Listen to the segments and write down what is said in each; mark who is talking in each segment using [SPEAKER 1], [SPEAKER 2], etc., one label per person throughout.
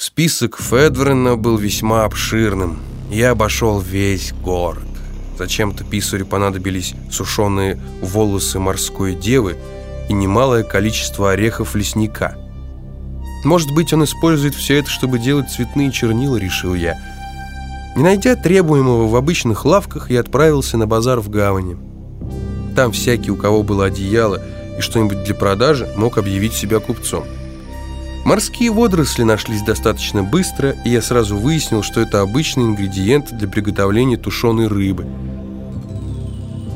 [SPEAKER 1] Список Федврена был весьма обширным. Я обошел весь город. Зачем-то писарю понадобились сушеные волосы морской девы и немалое количество орехов лесника. Может быть, он использует все это, чтобы делать цветные чернила, решил я. Не найдя требуемого в обычных лавках, я отправился на базар в гавани. Там всякий, у кого было одеяло и что-нибудь для продажи, мог объявить себя купцом. Морские водоросли нашлись достаточно быстро, и я сразу выяснил, что это обычный ингредиент для приготовления тушеной рыбы.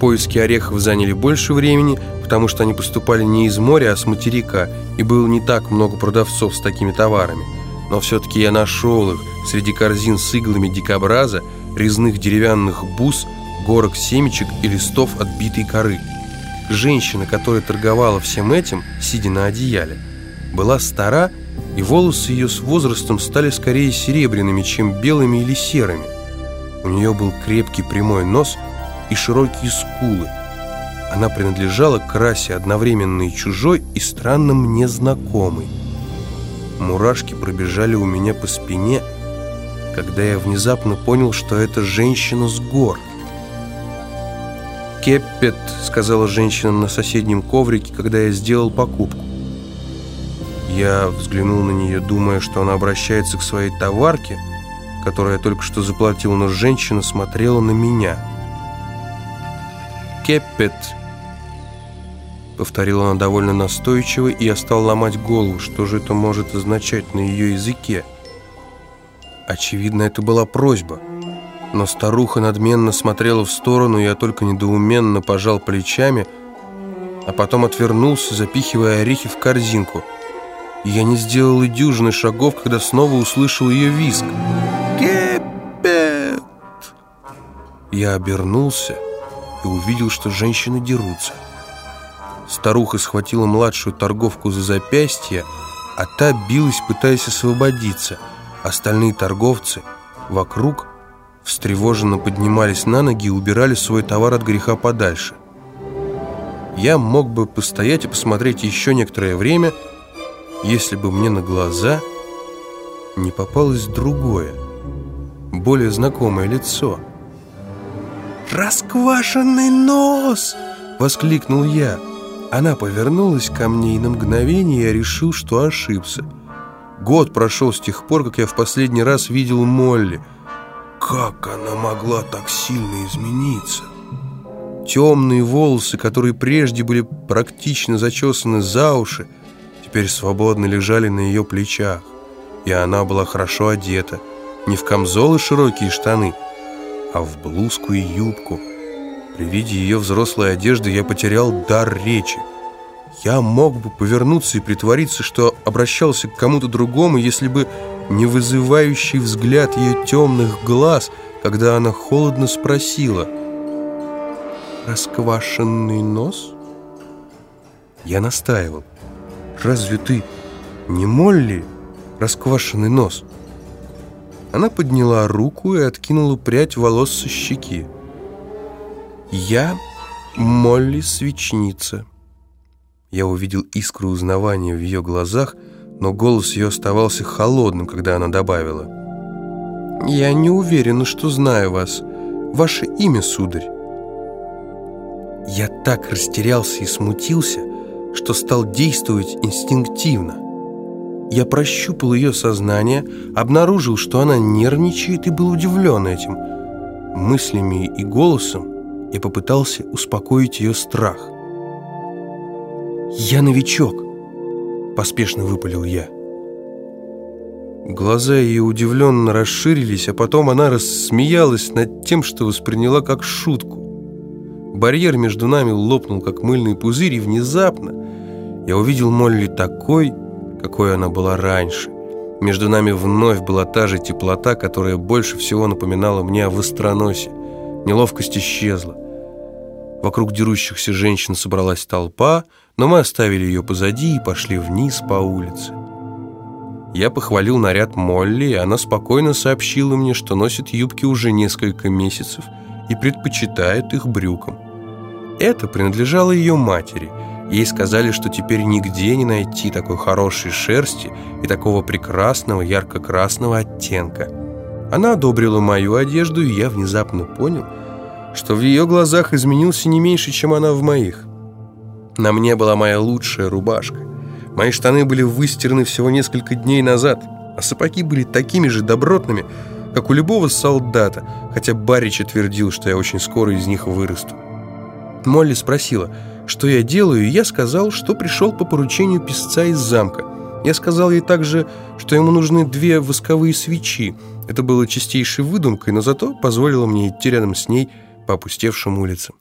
[SPEAKER 1] Поиски орехов заняли больше времени, потому что они поступали не из моря, а с материка, и было не так много продавцов с такими товарами. Но все-таки я нашел их среди корзин с иглами дикобраза, резных деревянных бус, горок семечек и листов отбитой коры. Женщина, которая торговала всем этим, сидя на одеяле, была стара, и волосы ее с возрастом стали скорее серебряными, чем белыми или серыми. У нее был крепкий прямой нос и широкие скулы. Она принадлежала к расе одновременно и чужой, и странно мне знакомой. Мурашки пробежали у меня по спине, когда я внезапно понял, что это женщина с гор. «Кеппет», — сказала женщина на соседнем коврике, когда я сделал покупку. Я взглянул на нее, думая, что она обращается к своей товарке, которую я только что заплатил, но женщина смотрела на меня. «Кеппет», — повторила она довольно настойчиво, и я стал ломать голову, что же это может означать на ее языке. Очевидно, это была просьба. Но старуха надменно смотрела в сторону, и я только недоуменно пожал плечами, а потом отвернулся, запихивая орехи в корзинку — я не сделал и дюжины шагов, когда снова услышал ее визг. «Кепет!» Я обернулся и увидел, что женщины дерутся. Старуха схватила младшую торговку за запястье, а та билась, пытаясь освободиться. Остальные торговцы вокруг встревоженно поднимались на ноги и убирали свой товар от греха подальше. Я мог бы постоять и посмотреть еще некоторое время, если бы мне на глаза не попалось другое, более знакомое лицо. «Расквашенный нос!» — воскликнул я. Она повернулась ко мне, и на мгновение я решил, что ошибся. Год прошел с тех пор, как я в последний раз видел Молли. Как она могла так сильно измениться? Темные волосы, которые прежде были практично зачесаны за уши, теперь свободно лежали на ее плечах, и она была хорошо одета, не в камзол и широкие штаны, а в блузку и юбку. При виде ее взрослой одежды я потерял дар речи. Я мог бы повернуться и притвориться, что обращался к кому-то другому, если бы не вызывающий взгляд ее темных глаз, когда она холодно спросила «Расквашенный нос?» Я настаивал. «Разве ты не Молли, расквашенный нос?» Она подняла руку и откинула прядь волос со щеки. «Я Молли Свечница». Я увидел искру узнавания в ее глазах, но голос ее оставался холодным, когда она добавила. «Я не уверена, что знаю вас. Ваше имя, сударь?» Я так растерялся и смутился, что стал действовать инстинктивно. Я прощупал ее сознание, обнаружил, что она нервничает и был удивлен этим. Мыслями и голосом я попытался успокоить ее страх. «Я новичок», — поспешно выпалил я. Глаза ее удивленно расширились, а потом она рассмеялась над тем, что восприняла как шутку. Барьер между нами лопнул, как мыльный пузырь, и внезапно я увидел Молли такой, какой она была раньше. Между нами вновь была та же теплота, которая больше всего напоминала мне о востроносе. Неловкость исчезла. Вокруг дерущихся женщин собралась толпа, но мы оставили ее позади и пошли вниз по улице. Я похвалил наряд Молли, и она спокойно сообщила мне, что носит юбки уже несколько месяцев и предпочитает их брюкам. Это принадлежало ее матери – Ей сказали, что теперь нигде не найти такой хорошей шерсти и такого прекрасного ярко-красного оттенка. Она одобрила мою одежду, и я внезапно понял, что в ее глазах изменился не меньше, чем она в моих. На мне была моя лучшая рубашка. Мои штаны были выстираны всего несколько дней назад, а сапоги были такими же добротными, как у любого солдата, хотя Барич твердил, что я очень скоро из них вырасту. Молли спросила, что я делаю, и я сказал, что пришел по поручению писца из замка. Я сказал ей также, что ему нужны две восковые свечи. Это было чистейшей выдумкой, но зато позволило мне идти рядом с ней по опустевшим улицам.